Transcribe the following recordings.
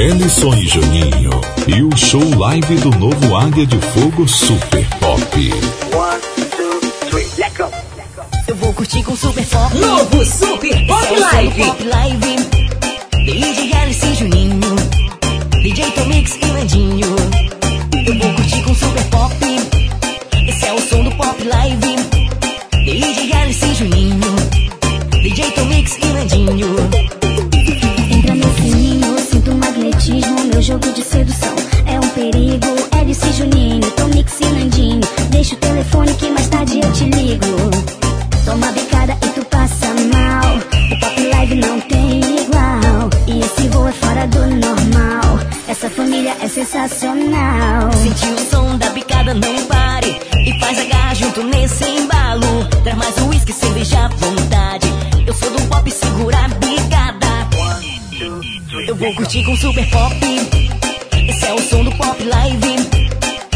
Ellison e Juninho. E o show live do novo Águia de Fogo Super Pop. One, two, three, let go. Eu vou curtir com Super Pop. Novo Super Pop Live. Pop Live. DJ Alice e Juninho. DJ Tomix e Landinho. Eu vou curtir com Super Pop. Esse é o som do Pop Live. Sensacional. O som da picada, não pare. E faz a garra junto nesse embalo. Traz mais uísque, cerveja à vontade. Eu sou do pop, segura a bicada. Eu vou curtir com super pop. Esse é o som do pop live.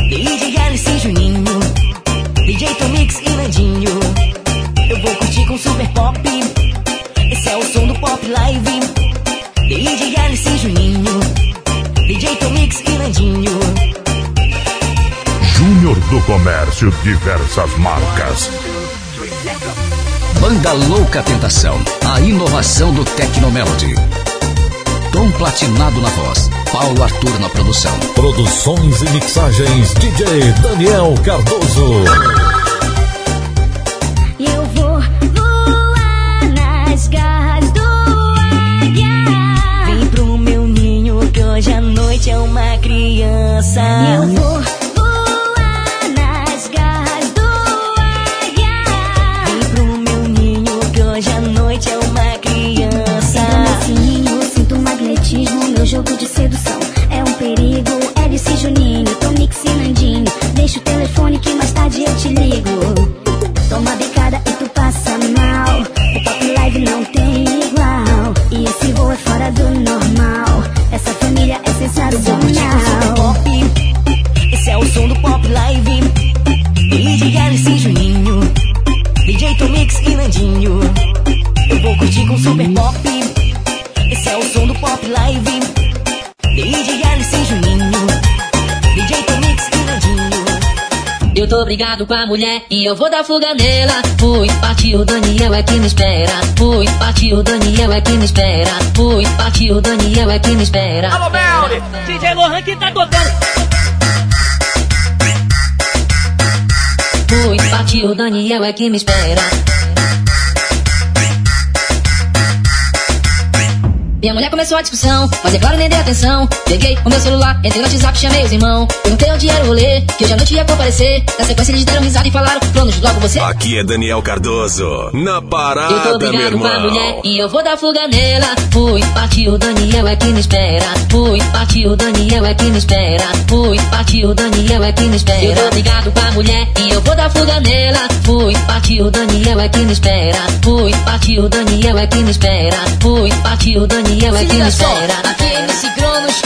DJ Alice e Juninho. DJ Tomix e Nandinho. Eu vou curtir com super pop. Esse é o som do pop live. Do Comércio, diversas marcas. Banda Louca Tentação, a inovação do Tecnomelody. Tom Platinado na voz, Paulo Arthur na produção. Produções e mixagens DJ Daniel Cardoso. Eu vou voar nas garras do águia. Vem pro meu ninho que hoje à noite é uma criança. E eu vou brigado com a mulher e eu vou dar fuga nela. Fui, partiu, o Daniel é que me espera. Fui, partiu, o Daniel é que me espera. Fui, partiu, o Daniel é que me espera. Alô, Melly! DJ Lohan que tá tocando. Fui, partiu, o Daniel é que me espera. Minha mulher começou a discussão, mas é claro, nem dei atenção. Peguei o meu celular, entrei no WhatsApp, chamei os irmãos. Perguntei onde era o rolê, que hoje à noite ia comparecer. Na sequência eles deram risada e falaram, planos, logo você. Aqui é Daniel Cardoso, na Eu tô parada, meu brigado com a mulher e eu vou dar fuga nela. Fui, partiu, o Daniel é que me espera. Fui, partiu, o Daniel é que me espera. Fui, partiu, o Daniel é que me espera. Eu tô brigado com a mulher e eu vou dar fuga nela. Fui, partiu, o Daniel é que me espera. Fui, partiu, o Daniel é que me espera. Fui, partiu, Daniel é que me espera. Aqui MC Cronos,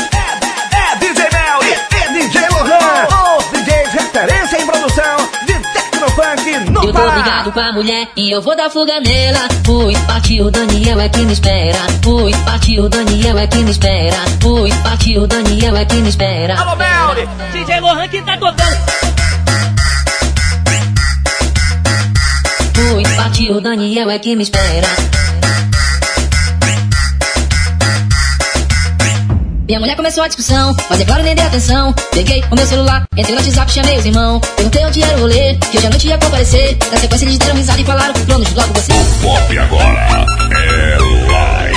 É DJ Melly e DJ Lohan. Os DJs referência em produção de Tecnofunk no Eu tô Pará. brigado com a mulher e eu vou dar fuga nela. Fui, partiu, o Daniel é que me espera. Fui, partiu, o Daniel é que me espera. Fui, partiu, o Daniel é que me espera. Alô, Melly! DJ Lohan que tá tocando. Fui, partiu, o Daniel é que me espera. Minha mulher começou a discussão, mas é claro, nem dei atenção. Peguei o meu celular, entrei no WhatsApp, chamei os irmãos. Perguntei onde era o rolê, que hoje à noite ia comparecer. Na sequência eles deram risada e falaram, planos, logo você. Pop agora é live.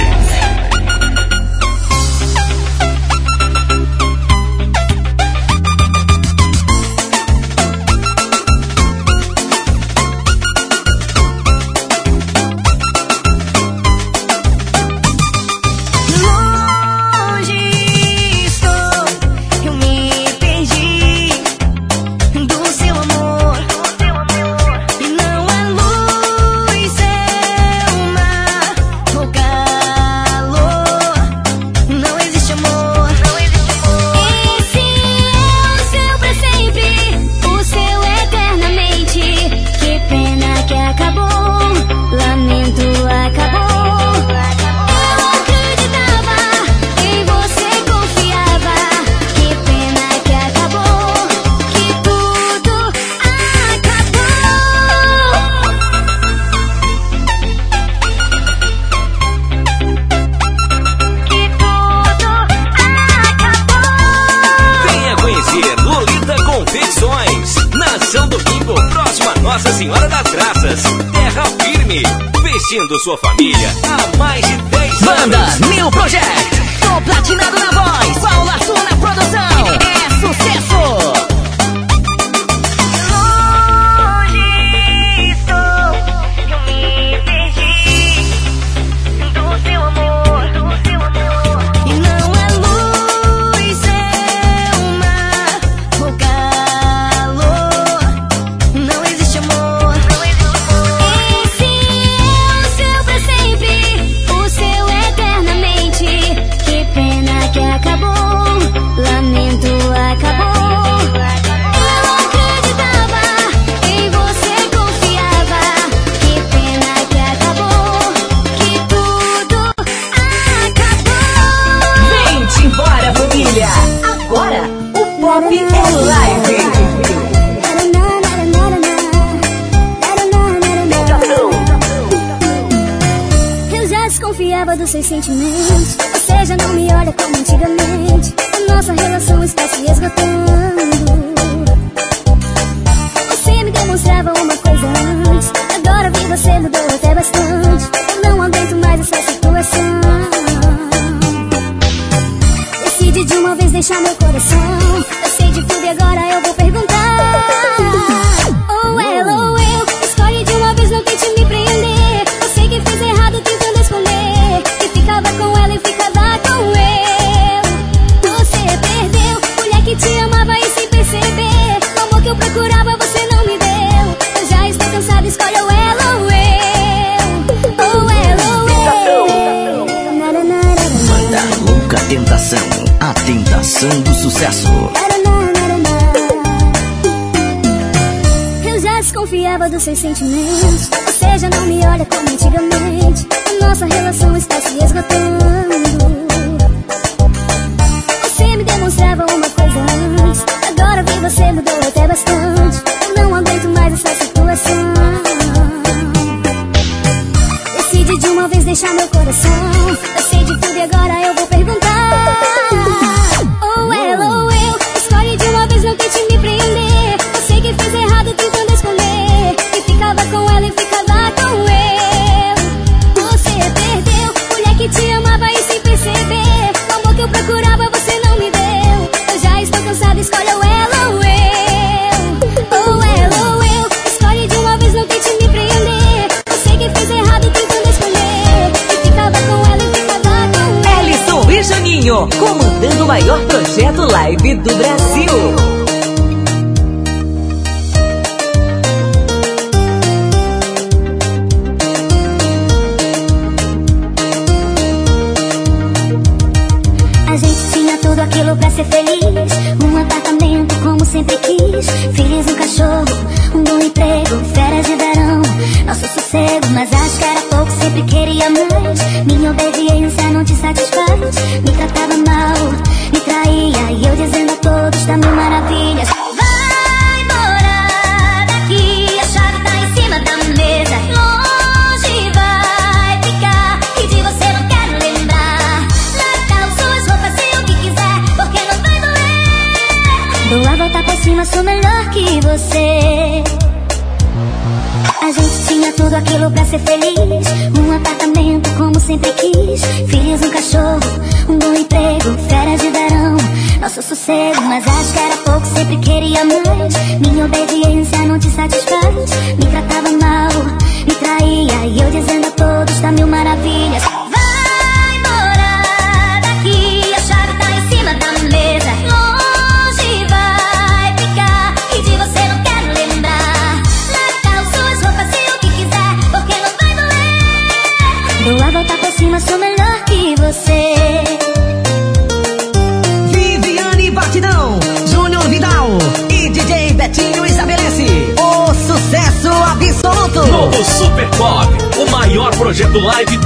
sua família. você não me deu. Eu já estou cansada, escolhe o ela ou eu. Ou ela ou eu. Manda louca tentação, a tentação do sucesso. Eu já desconfiava dos seus sentimentos. Ou seja, não me olha como antigamente. Nossa relação está se esgotando. Você me demonstrava uma você mudou até bastante. Não aguento mais essa situação. Decide de uma vez deixar meu coração vibe do Brasil. do live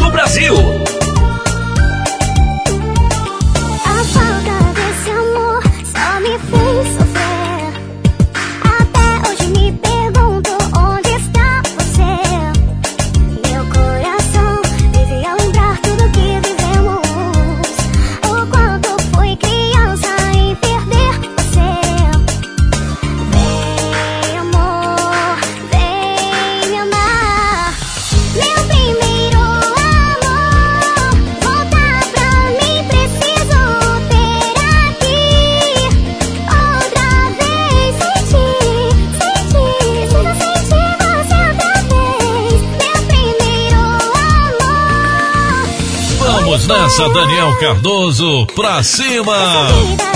Daniel Cardoso, pra cima!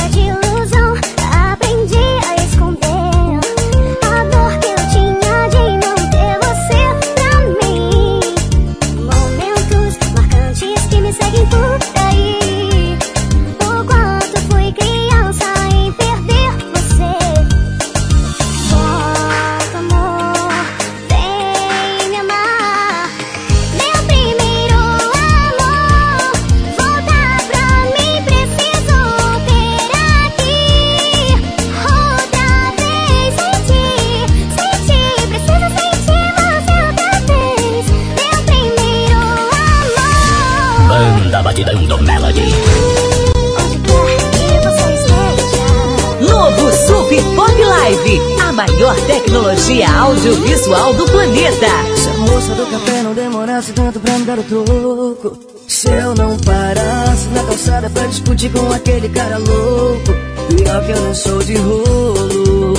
não sou de rolo.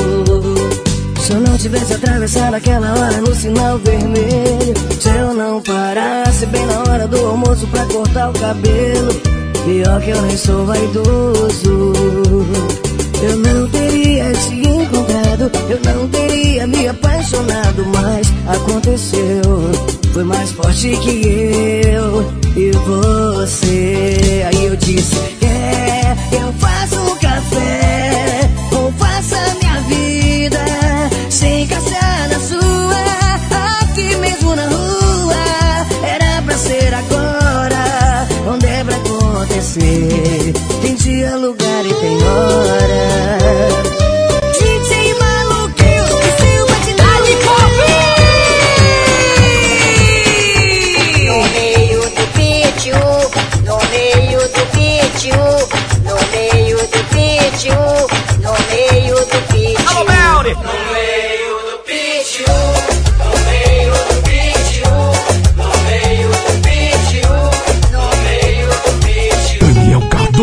Se eu não tivesse atravessado aquela hora no sinal vermelho, se eu não parasse bem na hora do almoço pra cortar o cabelo, pior que eu nem sou vaidoso. Eu não teria te encontrado, eu não teria me apaixonado, mas aconteceu. Foi mais forte que eu e você. Aí eu disse: É, eu você. Tem dia, lugar e tem hora.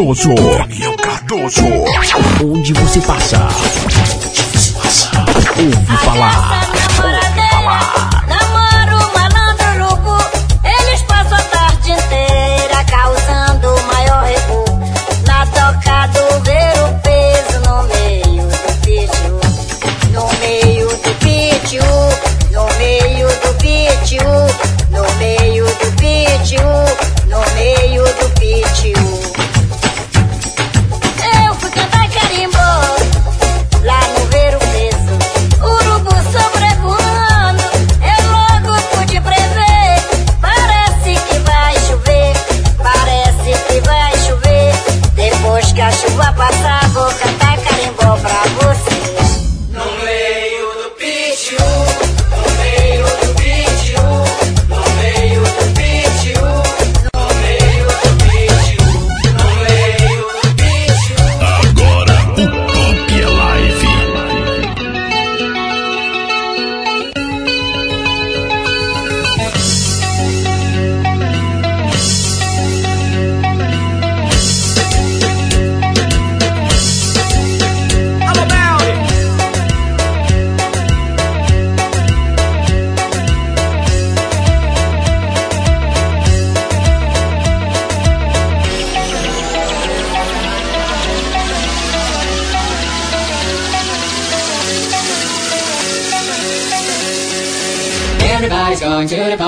Cardoso. Toninho é Cardoso. Onde você passa, ouve falar.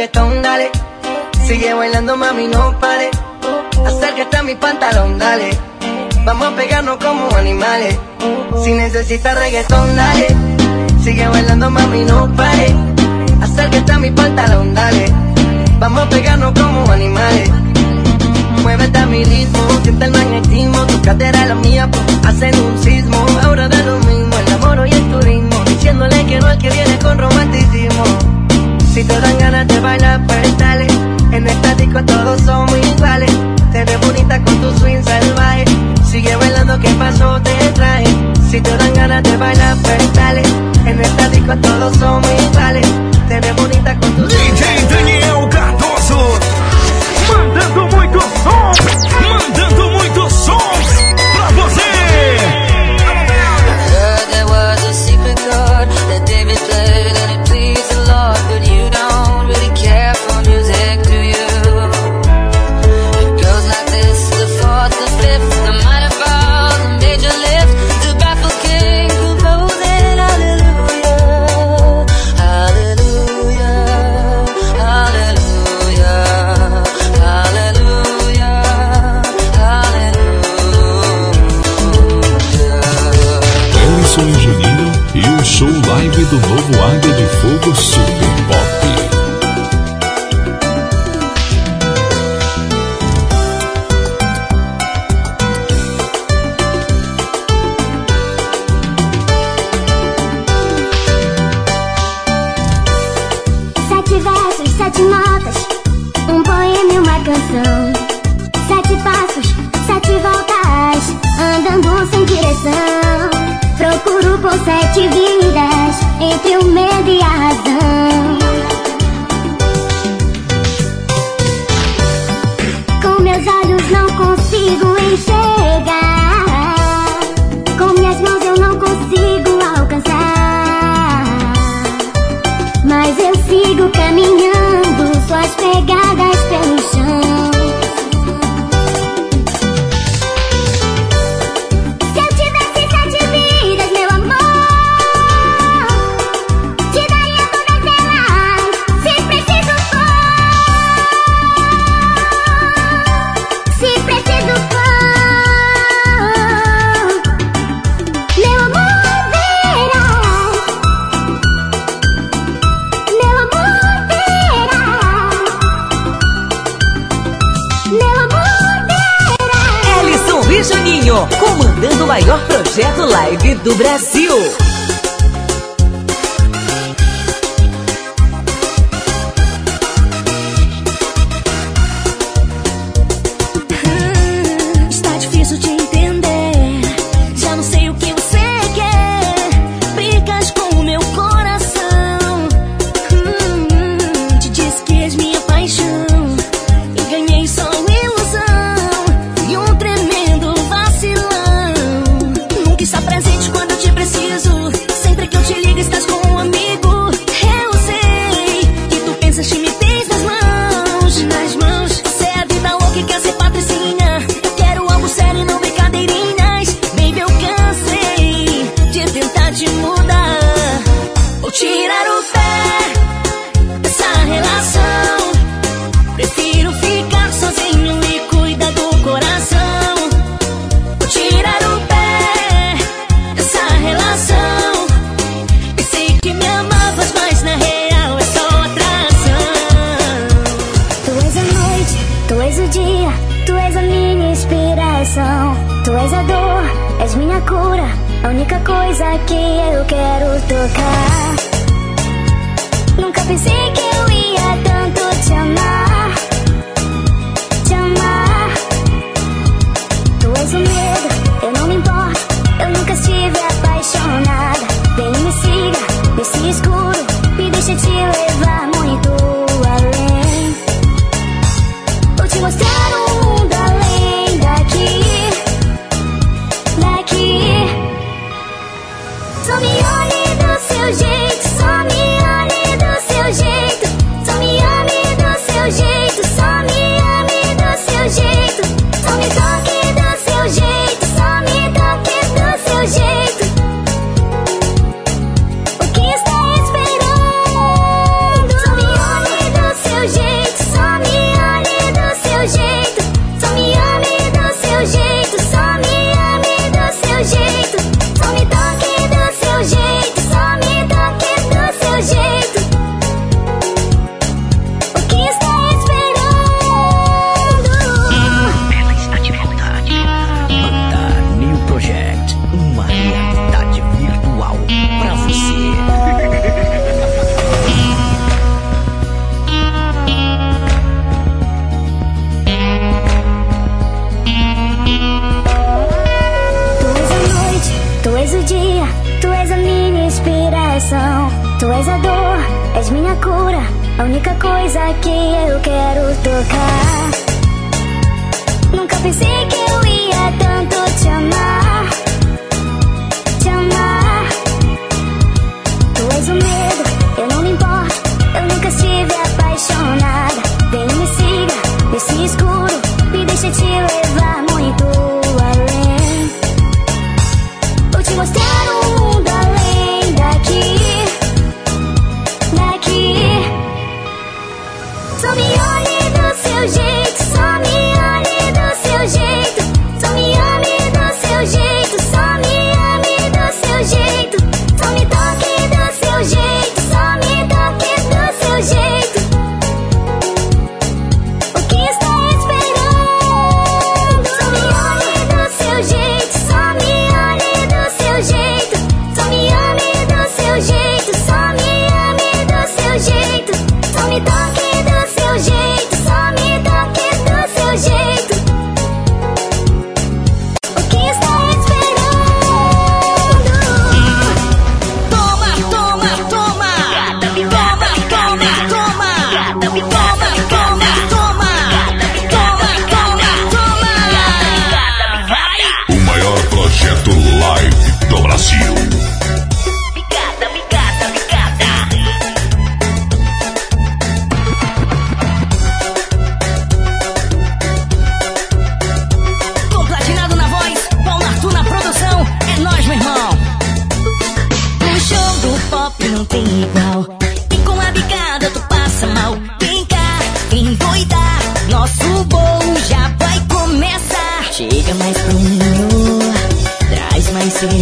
reggaetón, dale. Sigue bailando, mami, no pare. Acércate a mi pantalón, dale. Vamos a pegarnos como animales. Si necesitas reggaetón, dale. Sigue bailando, mami, no pare. Acércate a mi pantalón, dale. Vamos a pegarnos como animales. Muévete a mi ritmo, siente el magnetismo. Tu cadera la mía, pues, hacen un sismo. Ahora da lo mismo, el amor y el turismo. Diciéndole que no al que viene con romanticismo. Si te dan ganas de bailar, pues dale. En esta disco todos somos iguales.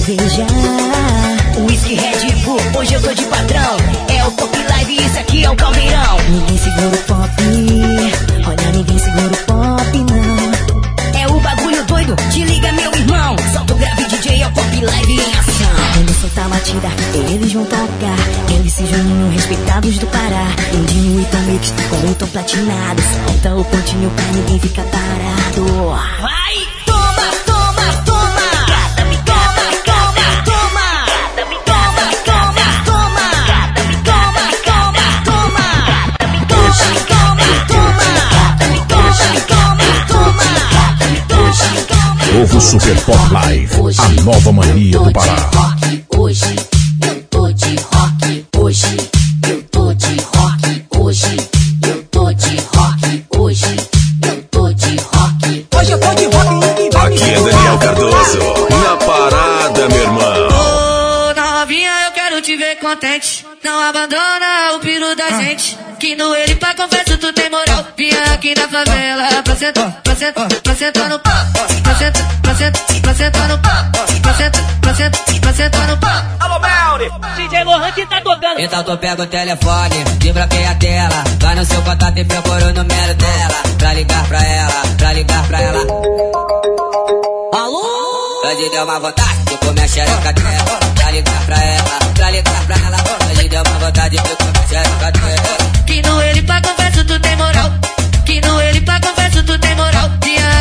Cerveja. Whisky Red Bull, hoje eu tô de patrão. É o Pop Live, isso aqui é o caldeirão. Ninguém segura o pop, olha, ninguém segura o pop, não. É o bagulho doido, te liga, meu irmão. Solta o grave DJ, é o Pop Live em ação. Quando soltar batida, eles vão tocar. MC Juninho, respeitados do Pará. Lindinho e Tom Mix, com o tom platinado. Solta o pontinho pra ninguém ficar parado. Vai! Novo Super Pop Live. A nova mania do Pará. Hoje eu tô de rock, hoje eu tô de rock, hoje eu tô de rock, hoje eu tô de rock. Hoje eu tô de rock e Aqui é Daniel Cardoso. Na parada, meu irmão. Ô, novinha, eu quero te ver contente. Não abandona o piro da gente. Que no ele pra confesso tu tem moral. Vinha aqui na favela pra sentar, pra sentar, pra sentar no pau. Pra no. Pra sentar, pra sentar, pra sentar no. Alô, Melly! DJ Lohan que tá tocando. Então tu pega o telefone, desbloqueia a tela. Vai no seu contato e procura o número dela. Pra ligar pra ela, pra ligar pra ela. Alô? Hoje deu uma vontade de comer a xereca dela. Pra ligar pra ela, pra ligar pra ela. Hoje deu uma vontade de comer a xereca dela. Que no ele pra confesso tu tem moral.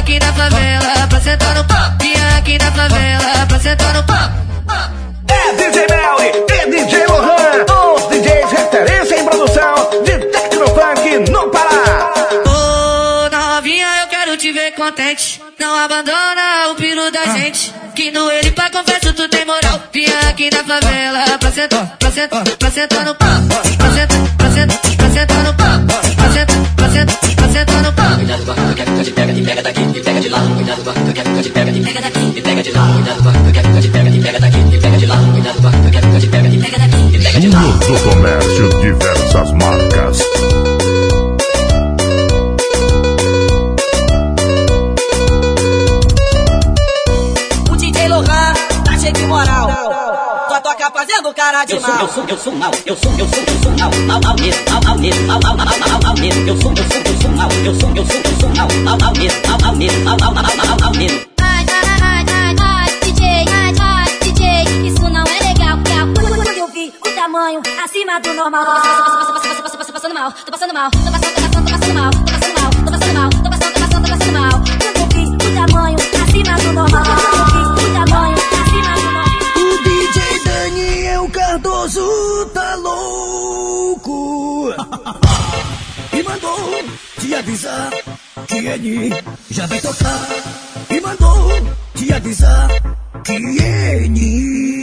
Aqui na favela pra sentar no pau. Vinha aqui na favela pra sentar no pau. É DJ Melly e DJ Lohan, os DJs referência em produção de Tecnofunk no Pará. Ô, novinha, eu quero te ver contente. Não abandona o piro da gente. Que no ele pra confesso tu tem moral. Vinha aqui na favela pra sentar, pra sentar, pra sentar no sentar, pra sentar, de lá. Cuidado com a que eu te pega, te pega daqui, te pega de lá. Cuidado com a que eu te pega, te pega daqui, te pega de lá. Cuidado com a que eu te pega, te pega daqui, te pega de lá. No comércio, diversas marcas. O DJ Lohan tá cheio de moral. Só toca fazendo cara de Eu sou, mal. eu sou, eu sou mal, eu sou, eu sou, eu sou mal, mal, mal mesmo, mal, mal mesmo, mal, mal, mal, mal, mal mesmo. Eu sou, eu sou, eu sou mal, eu sou, eu sou, eu sou mal, mal, mal mesmo, ao vivo, ao. Ai, ai, ai, ai, DJ, ai, ai, DJ, isso não é legal, porque quando eu vi o tamanho acima do normal. Tô passando, passando, passando, passando, passando mal, tô passando mal, tô passando, passando, passando mal, tô passando mal, tô passando mal, tô passando, passando, passando mal. Quando eu vi o tamanho acima do normal. Quando eu vi o tamanho acima do normal. O DJ Daniel Cardoso tá louco. e mandou te avisar ele já vai tocar. E mandou te avisar que ele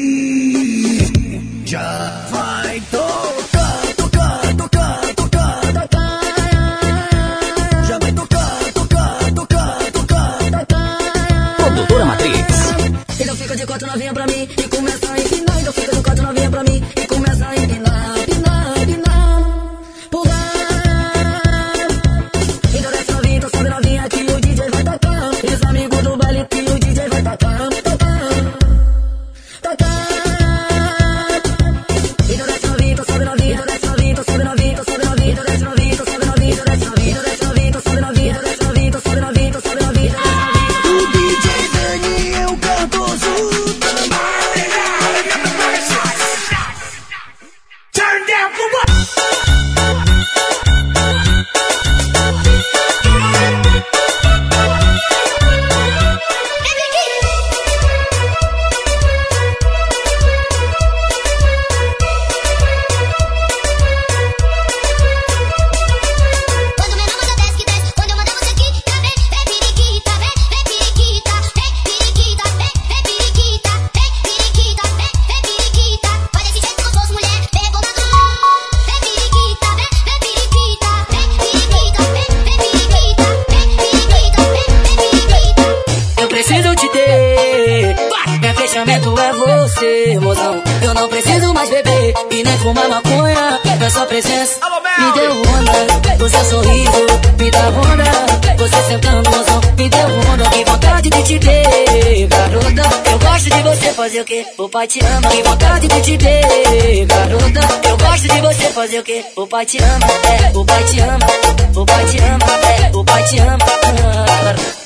Fechamento é você, mozão. Eu não preciso mais beber e nem fumar maconha. É sua presença me deu onda. Seu sorriso me dá onda. Você sentando, mozão, me deu onda. Que vontade de te ter, garota. Eu gosto de você fazer o quê? O pai te ama. Que vontade de te ter, garota. Eu gosto de você fazer o quê? O pai te ama. É, o pai te ama. O pai te ama. É, o pai te ama.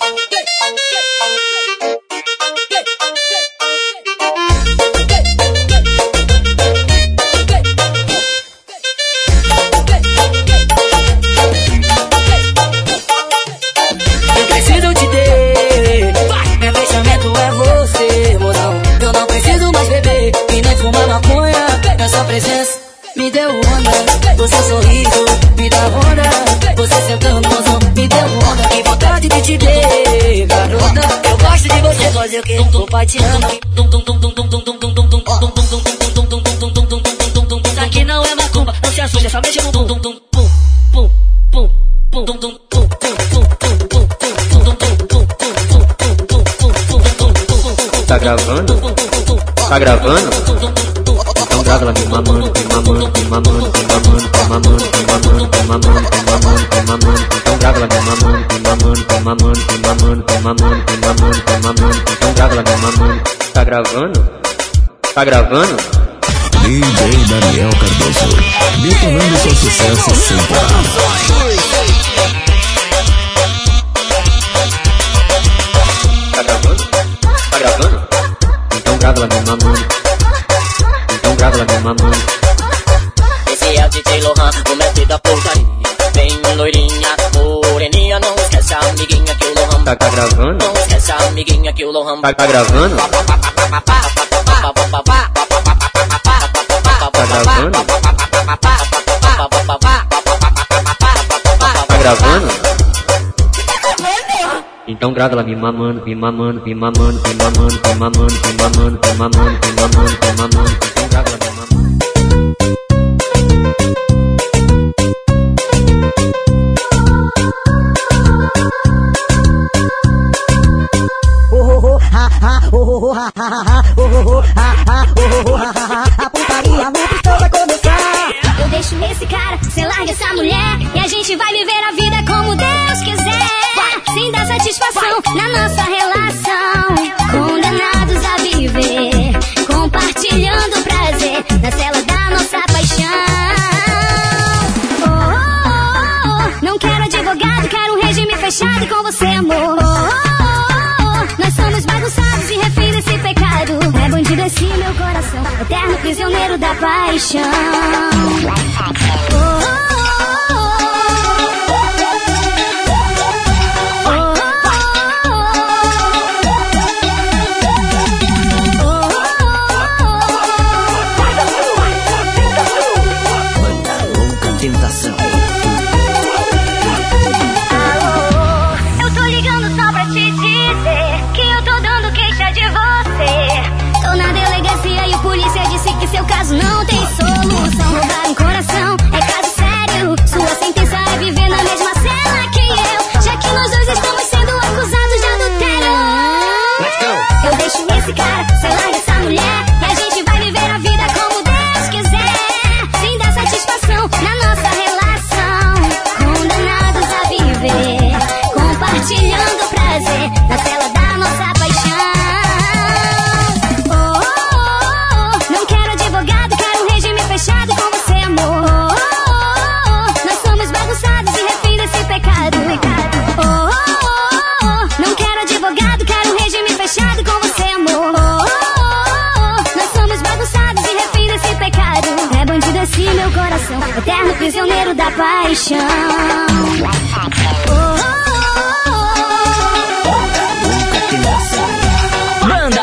Me deu onda. Seu sorriso me dá onda. Você sentando, mozão, me deu onda. Que vontade de te ter, garota. Eu gosto de você fazer o que? O pai te aqui não é macumba, não se no bum, bum, bum, bum, bum, bum, bum, bum, bum, Tá gravando? Tá gravando? Então grava lá me mamando, me mamando, me mamando, me mamando, me mamando, me mamando, me mamando, me mamando, me mamando. Então grava lá me mamando, me mamando, me mamando, me mamando, me mamando, me mamando, me mamando. Então me mamando. Tá gravando? Tá gravando? DJ Daniel Cardoso, detonando seu sucesso sem parar. Tá gravando? Tá gravando? Então grava me mamando. Grava lá me mamando. Esse é o DJ Lohan, o mestre da porcaria. Vem loirinha, moreninha, não esquece a amiguinha que o Lohan. Tá, tá gravando? Não esquece a amiguinha que o Lohan. Tá, tá gravando? Tá gravando? Tá gravando? Então grava lá me mamando, me mamando, me mamando, me mamando, me mamando, me mamando, me mamando, me mamando, me mamando. Então grava lá me mamando. A putaria no pistão vai começar. Eu deixo esse cara, cê larga essa mulher. E a gente vai viver a vida como Deus quiser. Sem dar satisfação na nossa relação. Condenados a viver, compartilhando prazer na cela da nossa paixão. Oh, oh, oh, oh. Não quero advogado, quero um regime fechado com você, amor. Oh, oh, oh. Nós somos bagunçados e refém desse pecado. É bandido esse meu coração, eterno prisioneiro da paixão. Oh, da paixão. Oh,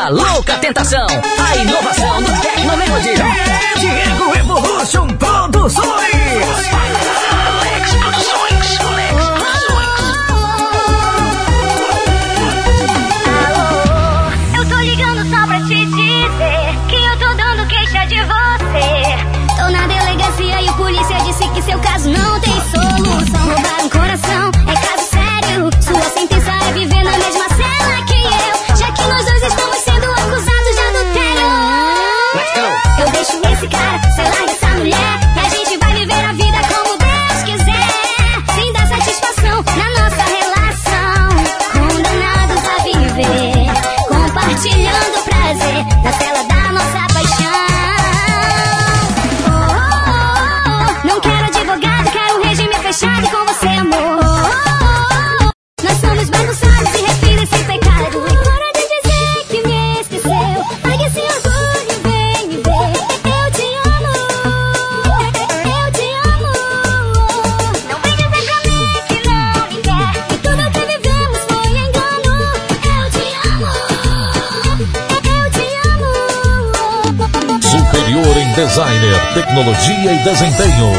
Louca Tentação, a inovação Dia e desempenho.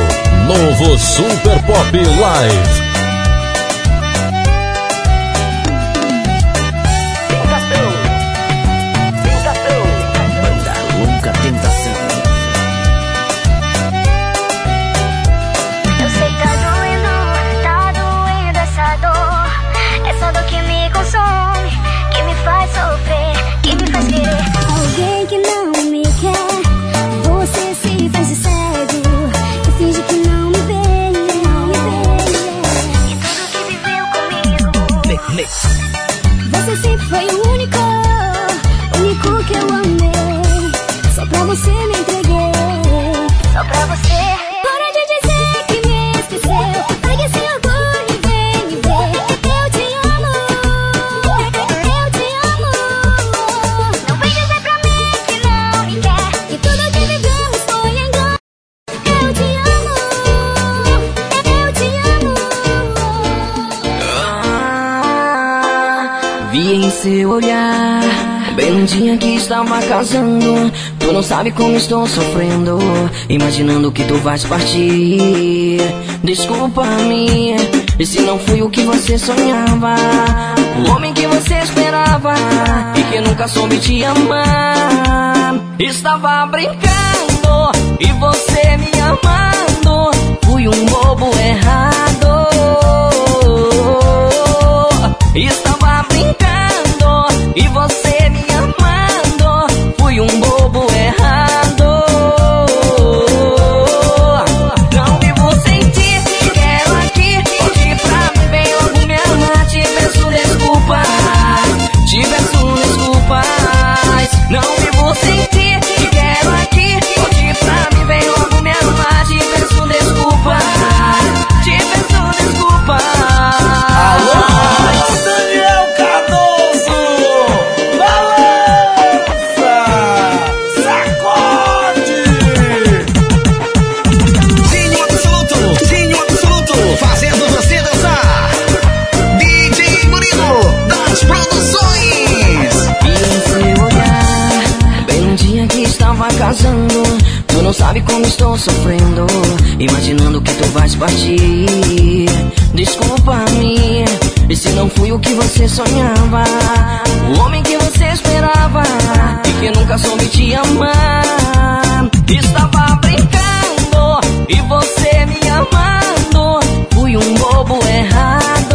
Novo Super Pop Live. acaba casando. Tu não sabe como estou sofrendo, imaginando que tu vais partir. Desculpa-me, se não fui o que você sonhava, o homem que você esperava e que nunca soube te amar. Estava brincando e você me amando, fui um bobo errado. bobo errar. sabe como estou sofrendo, imaginando que tu vais partir. Desculpa-me, se não fui o que você sonhava, o homem que você esperava e que nunca soube te amar. Estava brincando e você me amando, fui um bobo errado.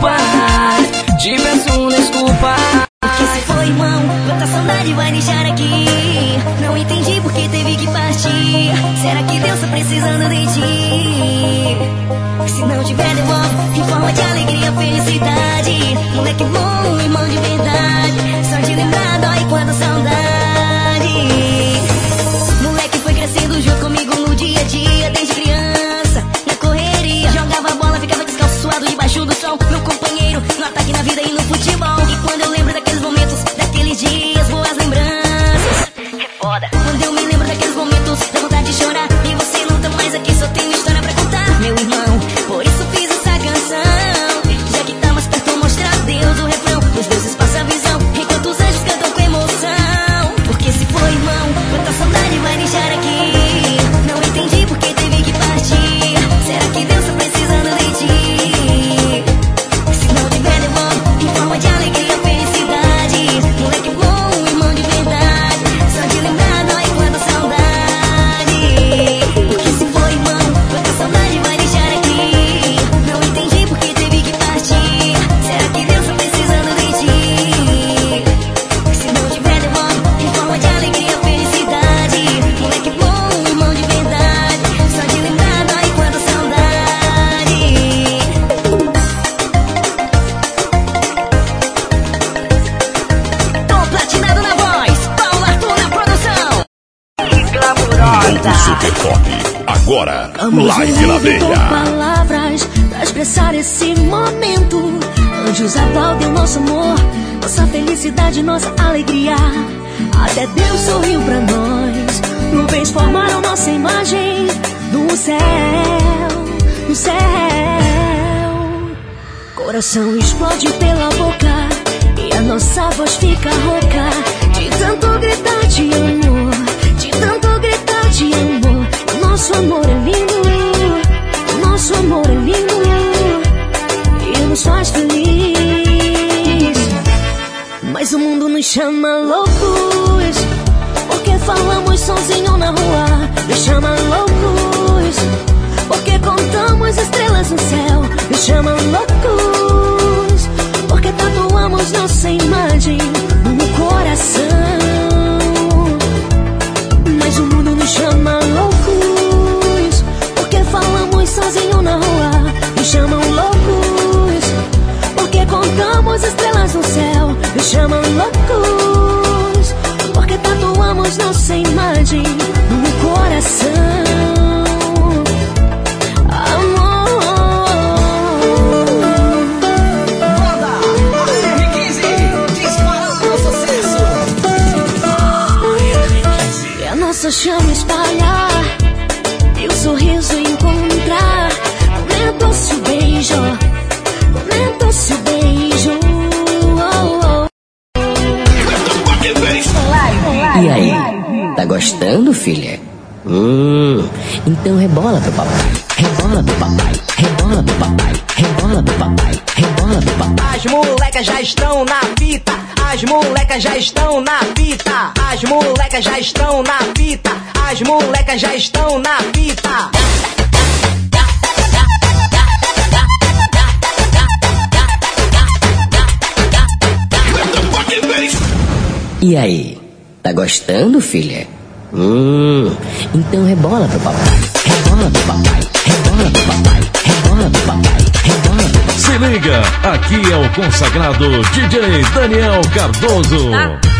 desculpas, te peço desculpa. Porque se foi, irmão, quanta saudade vai deixar aqui. Não entendi porque teve que partir. Será que Deus tá precisando de ti? Se não tiver, devolve em forma de alegria, felicidade. Moleque bom, irmão de verdade. A nossa chama espalhar E o sorriso encontrar Comenta-se o beijo Comenta-se o beijo oh, oh. E aí, tá gostando, filha? Hum, então rebola pro papai, rebola pro papai, rebola pro papai, rebola pro papai, rebola pro papai. As molecas já estão na fita. As molecas já estão na fita. As molecas já estão na fita. Já estão na fita. E aí, tá gostando, filha? Hum, então rebola pro papai, rebola pro papai, rebola pro papai, rebola pro papai, rebola pro papai. Se liga, aqui é o consagrado DJ Daniel Cardoso. Gordinho,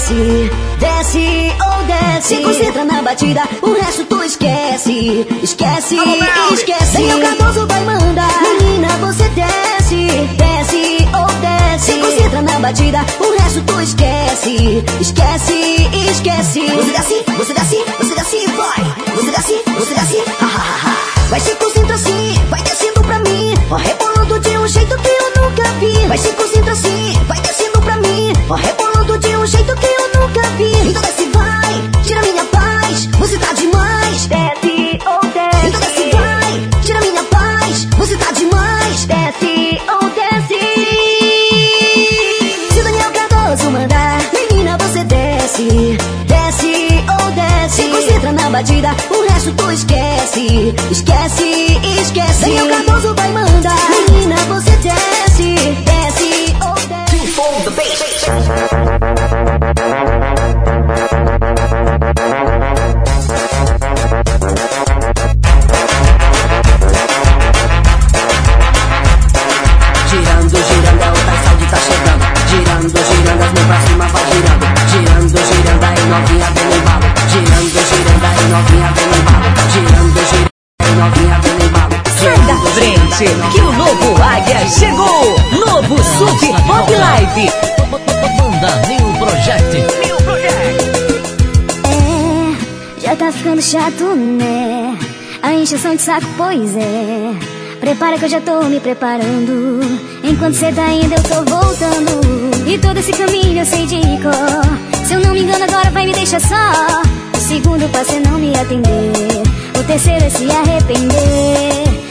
desce, desce ou desce. Se concentra na batida, o resto tu esquece. Esquece, esquece. Daniel Cardoso vai mandar. Menina, você desce, desce ou desce. Se concentra na batida, o resto tu esquece. Esquece, esquece. Você desce, você desce, você desce, vai. Você desce, você desce, ha, ha. Vai se concentra assim, vai descendo pra mim. Rebolando de um jeito que eu nunca vi. Vai se concentra assim, vai rebolando de um jeito que eu nunca vi. Então desce, vai, tira minha paz. Você tá demais. Desce ou desce. Então desce, vai, tira minha paz. Você tá demais. Desce ou desce. Se Daniel Cardoso mandar, menina, você desce. Desce ou desce. Se concentra na batida, o resto tu esquece. Esquece, esquece. Daniel Cardoso vai mandar. Menina, você desce. Desce ou desce. For the Girando, novinha vem no embalo. Girando, girando, novinha vem frente, que o novo Águia chegou! Novo Super Pop Live! Banda New Project. É, já tá ficando chato, né? A encheção de saco, pois é. Prepara que eu já tô me preparando. Enquanto cê tá indo, eu tô voltando. E todo esse caminho eu sei de cor. Se eu não me engano, agora vai me deixar só. O segundo passo é não me atender. O terceiro é se arrepender.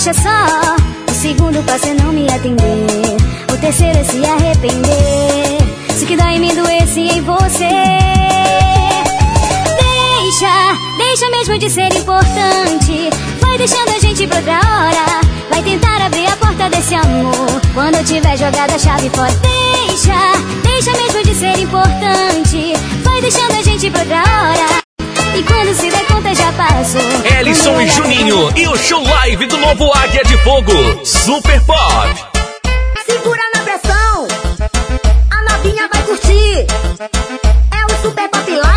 Deixar só. O segundo passo é não me atender. O terceiro é se arrepender. Se que dói em mim doesse em você. Deixa, deixa mesmo de ser importante. Vai deixando a gente pra outra hora. Vai tentar abrir a porta desse amor. Quando eu tiver jogado a chave fora. Deixa, deixa mesmo de ser importante. Vai deixando a gente pra outra hora. E quando se der conta já passou. Ellison e Juninho e o show live do novo Águia de Fogo. Super Pop. Segura na pressão, a novinha vai curtir. É o Super Pop Live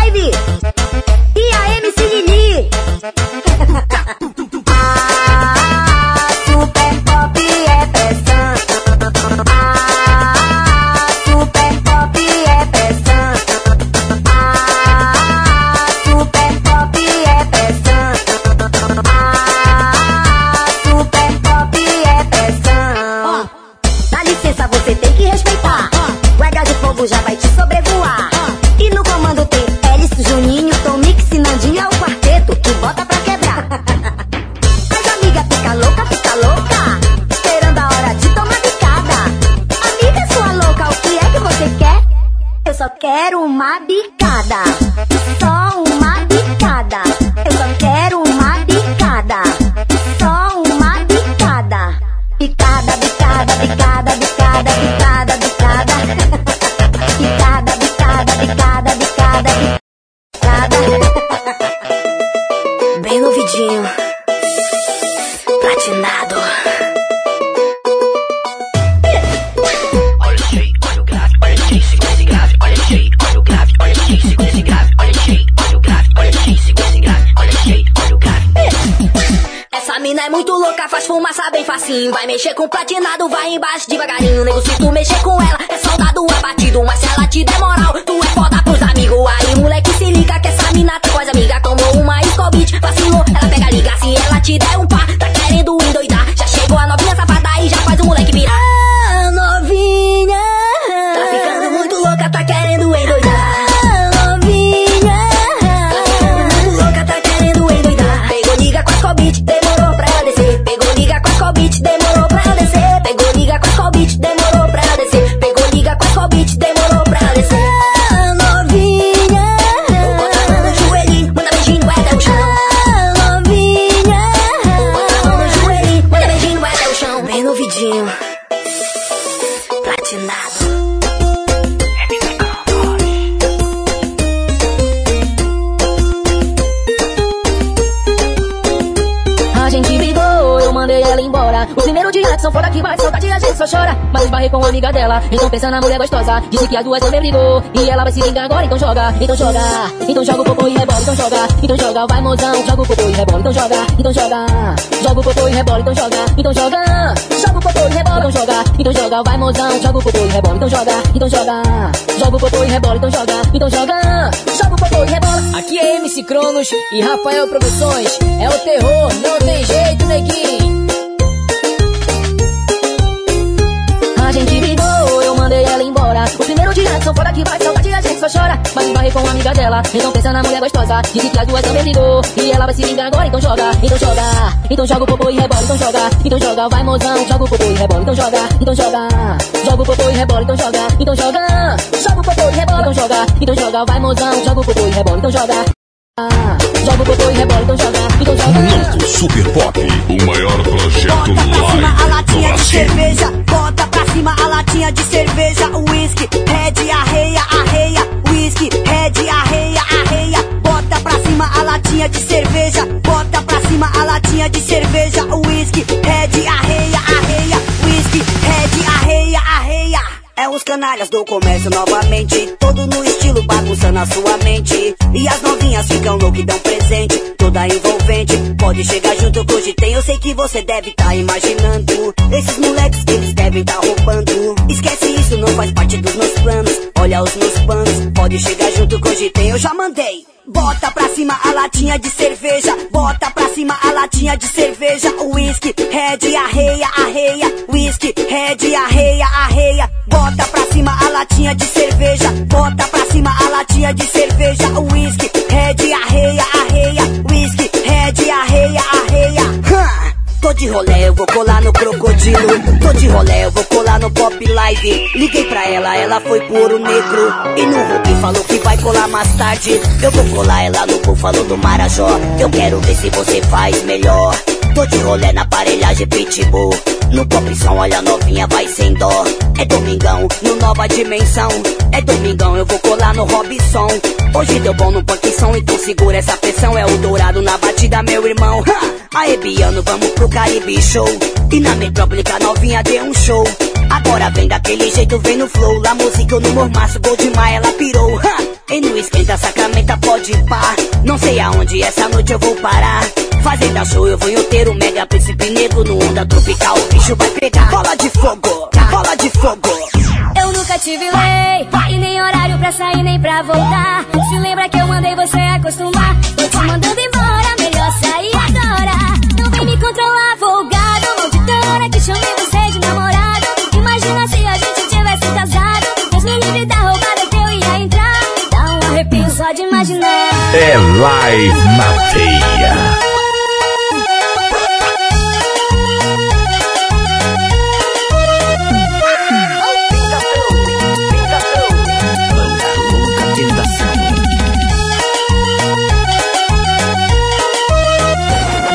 com uma amiga dela, então pensa na mulher gostosa. Disse que as duas também brigou. E ela vai se vingar agora, então joga, então joga. Então joga o popô e rebola, então joga. Então joga, vai mozão, joga o popô e rebola, então joga. Então joga, joga o popô e rebola, então joga. Então joga, joga o popô e rebola, então joga. Então joga, vai mozão, joga o popô e rebola, então joga. Então joga, joga o popô e rebola, então joga. Então joga, joga o popô e rebola. Aqui é MC Cronos e Rafael Produções. É o terror, não tem jeito, neguinho. O primeiro dia são fora que vai saudade a gente só chora. Mas esbarrei com uma amiga dela, então pensa na mulher gostosa. Disse que as duas também brigou. E ela vai se vingar agora, então joga, então joga. Então joga o popô e rebola, então joga. Então joga, vai mozão, joga o popô e rebola, então joga. Então joga, joga o popô e rebola, então joga. Então joga, joga o popô e rebola, então joga. Então joga, vai mozão, joga o popô e rebola, então joga. Ah, Joga o popô e rebola, então joga, então joga. Novo Super Pop, o maior projeto Bota pra cima a live latinha de cerveja. Bota pra cima a latinha de cerveja. Whisky, red, arreia, arreia. Whisky, red, arreia, arreia. Bota pra cima a latinha de cerveja. Bota pra cima a latinha de cerveja. Whisky, red, arreia, arreia. É os canalhas do comércio novamente. Todo no estilo bagunçando a sua mente. E as novinhas ficam loucas e dão presente. Toda envolvente. Pode chegar junto que hoje tem. Eu sei que você deve tá imaginando. Esses moleques que eles devem tá roubando. Esquece isso, não faz parte dos meus planos. Olha os meus planos. Pode chegar junto que hoje tem. Eu já mandei. Bota pra cima a latinha de cerveja. Bota pra cima a latinha de cerveja. Whisky, red, arreia, arreia. Whisky, latinha de cerveja. Bota pra cima a latinha de cerveja. Whisky, red, arreia, arreia. Whisky, red, arreia, arreia. Tô de rolé, eu vou colar no crocodilo. Tô de rolé, eu vou colar no pop live. Liguei pra ela, ela foi por ouro negro. E no Rubi falou que vai colar mais tarde. Eu vou colar ela no búfalo do Marajó. Eu quero ver se você faz melhor. Tô de rolé na aparelhagem pitbull. No pop som, olha a novinha, vai sem dó. É domingão, no nova dimensão. É domingão, eu vou colar no Robson. Hoje deu bom no som, então segura essa pressão. É o dourado na batida, meu irmão. Ha! Aê, Biano, vamos pro Caribe Show. E na metrópole, a novinha deu um show. Agora vem daquele jeito, vem no flow. Lá música, eu no mormaço, gol demais, ela pirou. Ha! E no esquenta, sacramenta, pode pá. Não sei aonde essa noite eu vou parar. Fazenda show, eu vou em outeiro, mega príncipe negro no onda tropical. O bicho vai pegar. Bola de fogo, bola de fogo. Eu nunca tive lei E nem horário pra sair nem pra voltar Se lembra que eu mandei você acostumar É live na teia.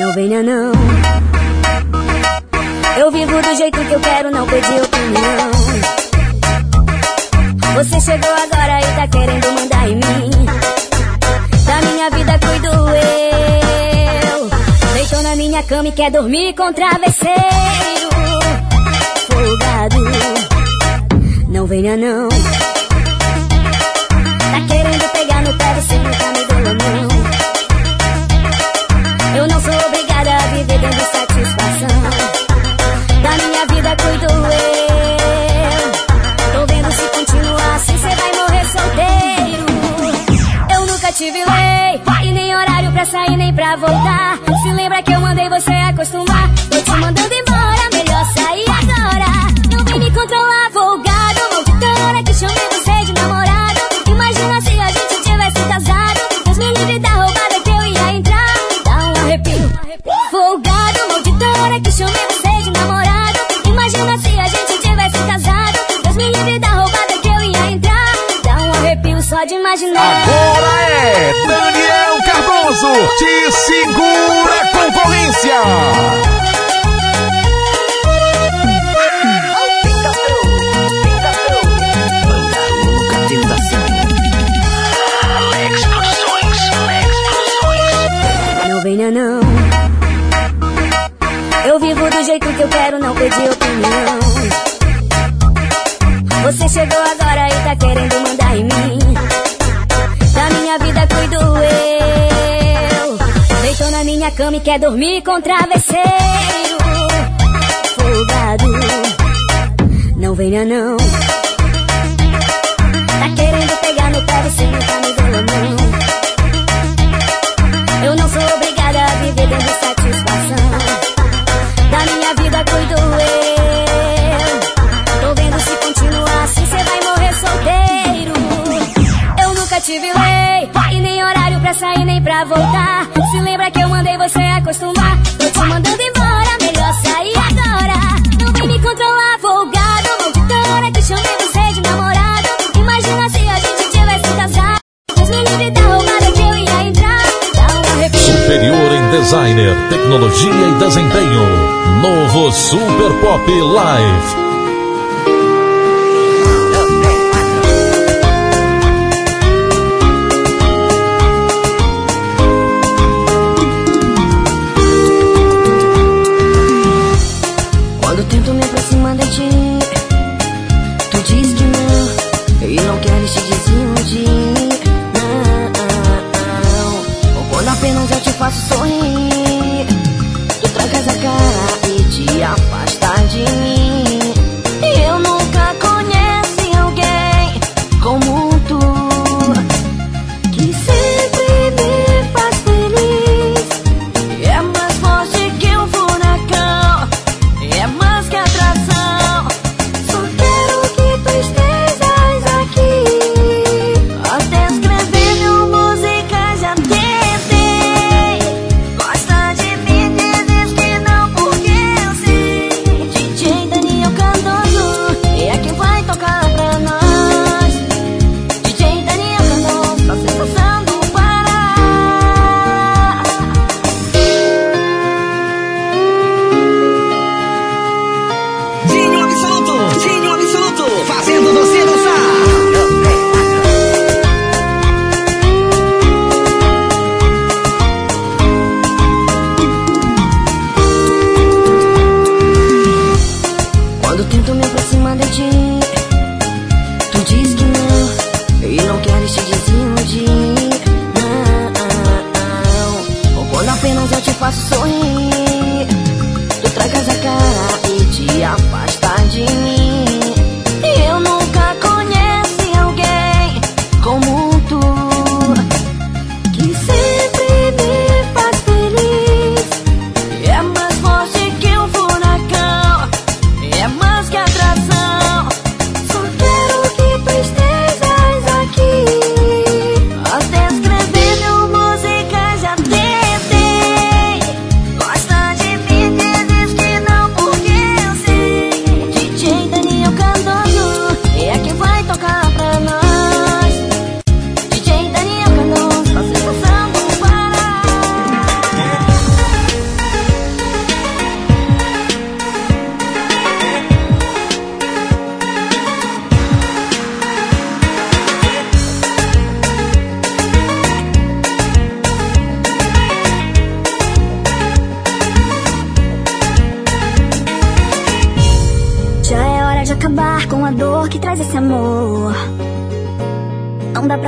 Não venha não Eu vivo do jeito que eu quero, não pedi opinião Você chegou agora e tá querendo mandar minha cama e quer dormir com travesseiro Folgado. Não venha não contra tecnologia e desempenho. Novo Super Pop Live.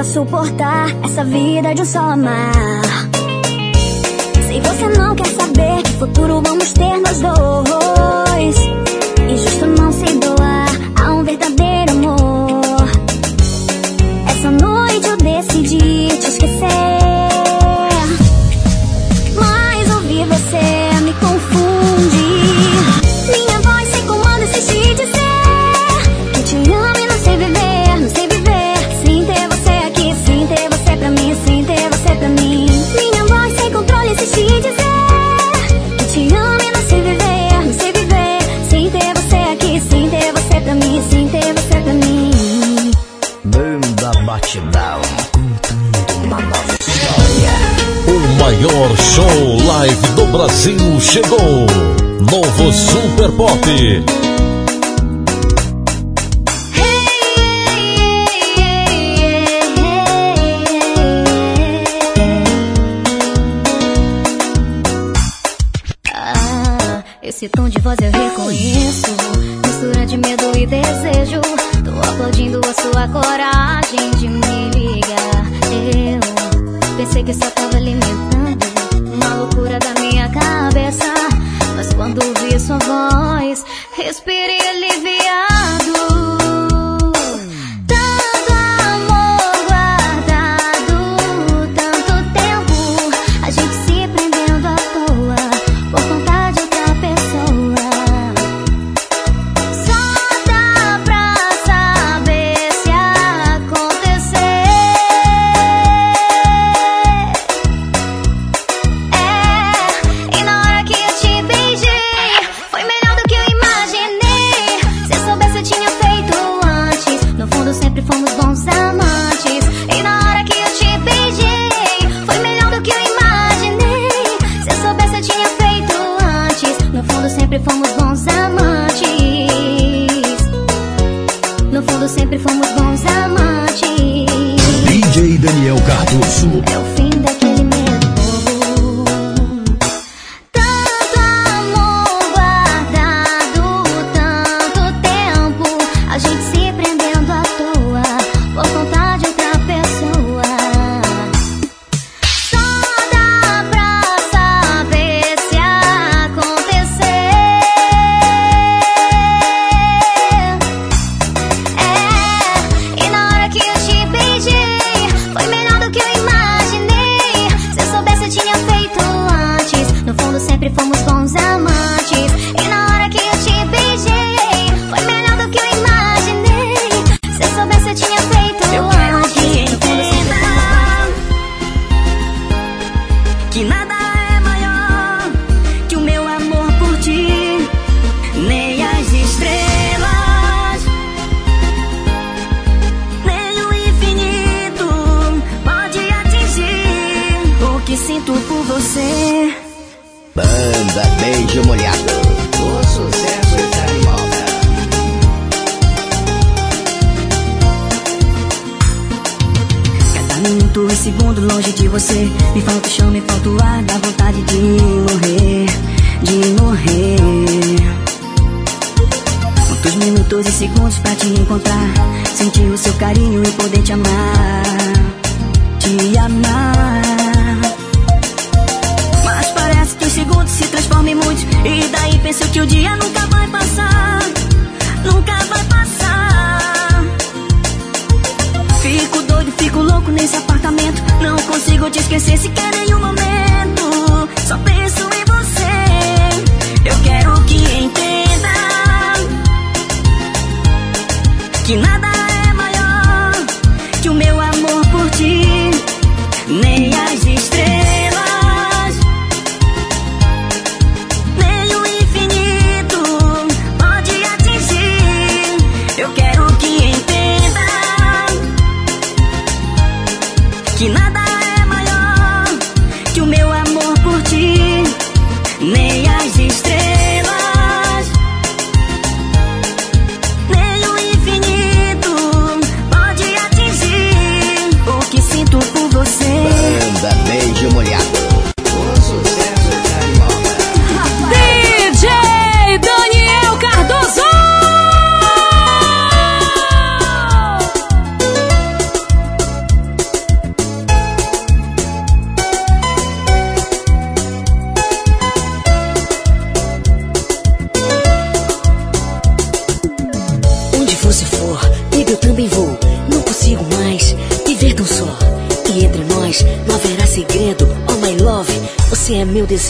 suportar essa vida de um só amar. Se você não quer saber que futuro vamos ter nós dois. maior show live do Brasil chegou. Novo Super Pop sempre fomos bons amantes. No fundo, sempre fomos bons amantes. DJ Daniel Cardoso. É Eu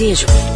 desejo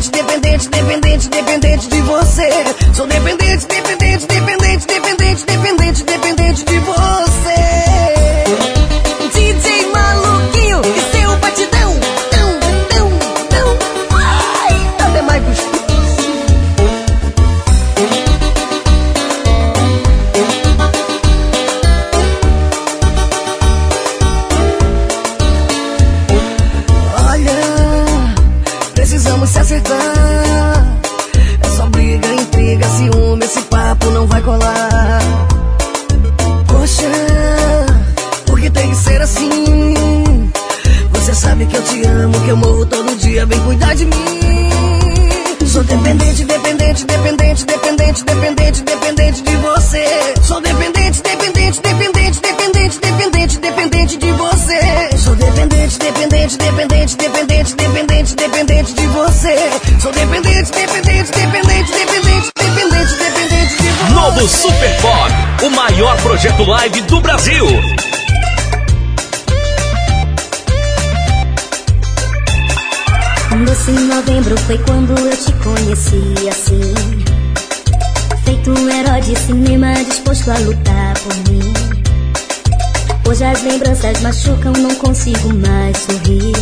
gente dependente projeto live do Brasil. Doce assim, novembro foi quando eu te conheci assim. Feito um herói de cinema disposto a lutar por mim. Hoje as lembranças machucam, não consigo mais sorrir.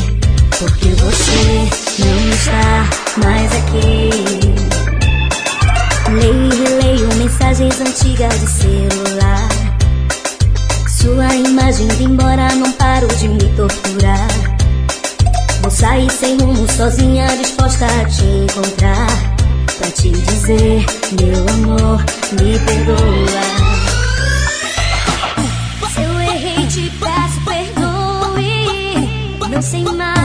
Porque você não está mais aqui. Leio e releio mensagens antigas de celular. Sua imagem de embora não paro de me torturar. Vou sair sem rumo sozinha disposta a te encontrar. Pra te dizer, meu amor, me perdoa. Se eu errei te peço perdoe. Não sei mais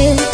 flores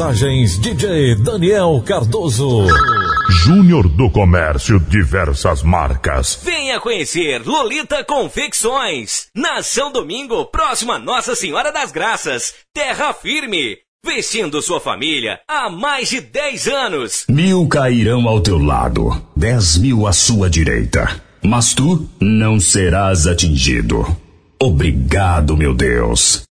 mensagens, DJ Daniel Cardoso. Júnior do Comércio, diversas marcas. Venha conhecer Lolita Confecções. Nação Domingo, próxima Nossa Senhora das Graças. Terra firme. Vestindo sua família há mais de 10 anos. Mil cairão ao teu lado, dez mil à sua direita. Mas tu não serás atingido. Obrigado, meu Deus.